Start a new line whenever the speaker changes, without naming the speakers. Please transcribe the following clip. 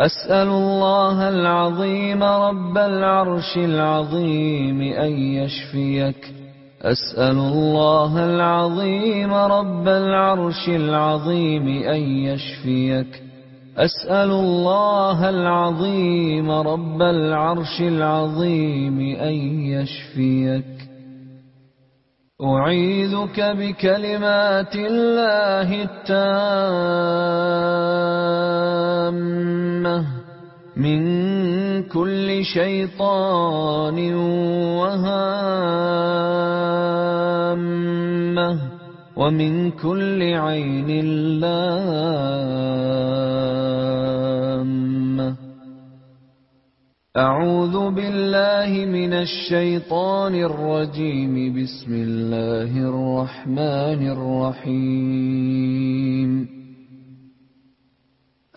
أسأل الله العظيم رب العرش العظيم أن يشفيك. أسأل الله العظيم رب العرش العظيم أن يشفيك. أسأل الله العظيم رب العرش العظيم أن يشفيك. أعيذك بكلمات الله التامة. من كل شيطان وهامة ومن كل عين لامة. أعوذ بالله من الشيطان الرجيم. بسم الله الرحمن الرحيم.